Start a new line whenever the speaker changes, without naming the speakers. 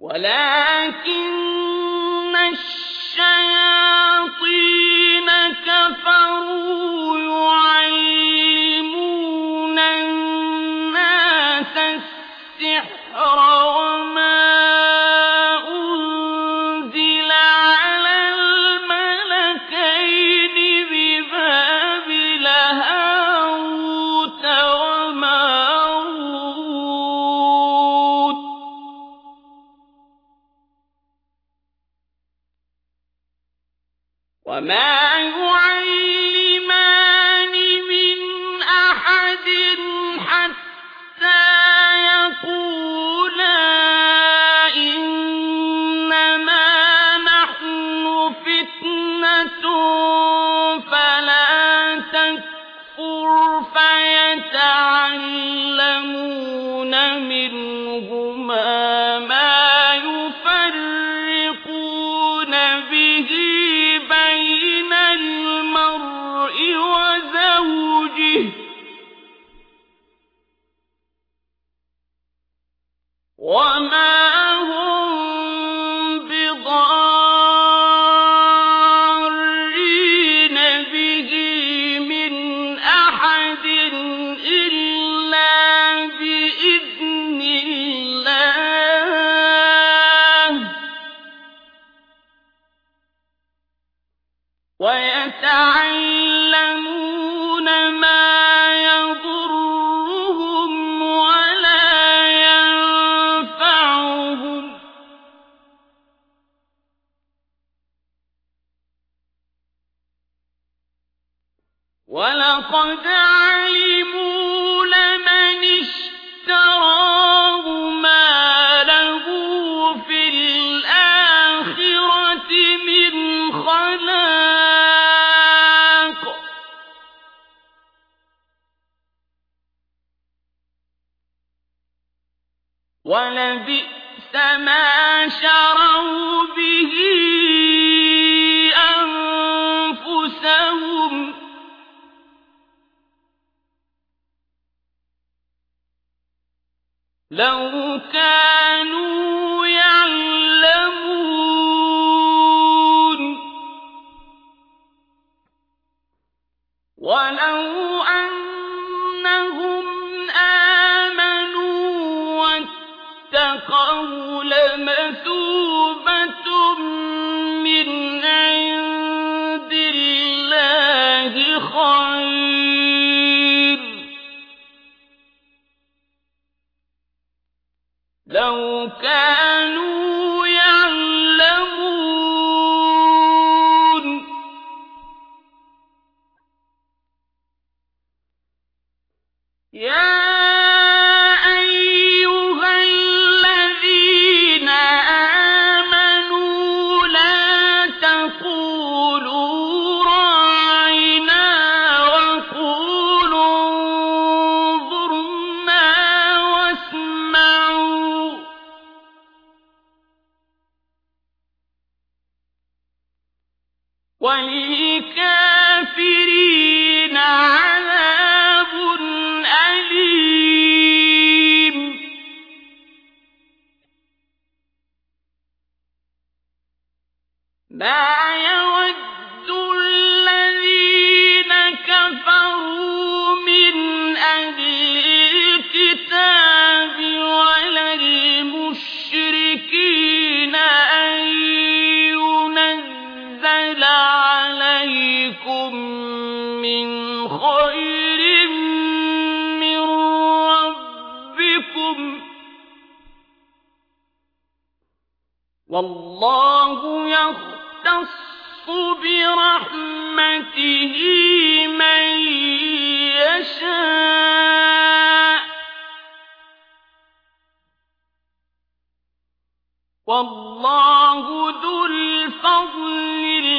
ولكن الشياطين كفروا وما ويتعلمون ما يضرهم ولا ينفعهم. ولقد ولبئس ما شروا به أنفسهم. لو كانوا يعلمون. ولو لمثوبة من عند الله خير. لو كانوا وللكافرين عذاب أليم. ما ربكم والله يختص برحمته من يشاء. والله ذو الفضل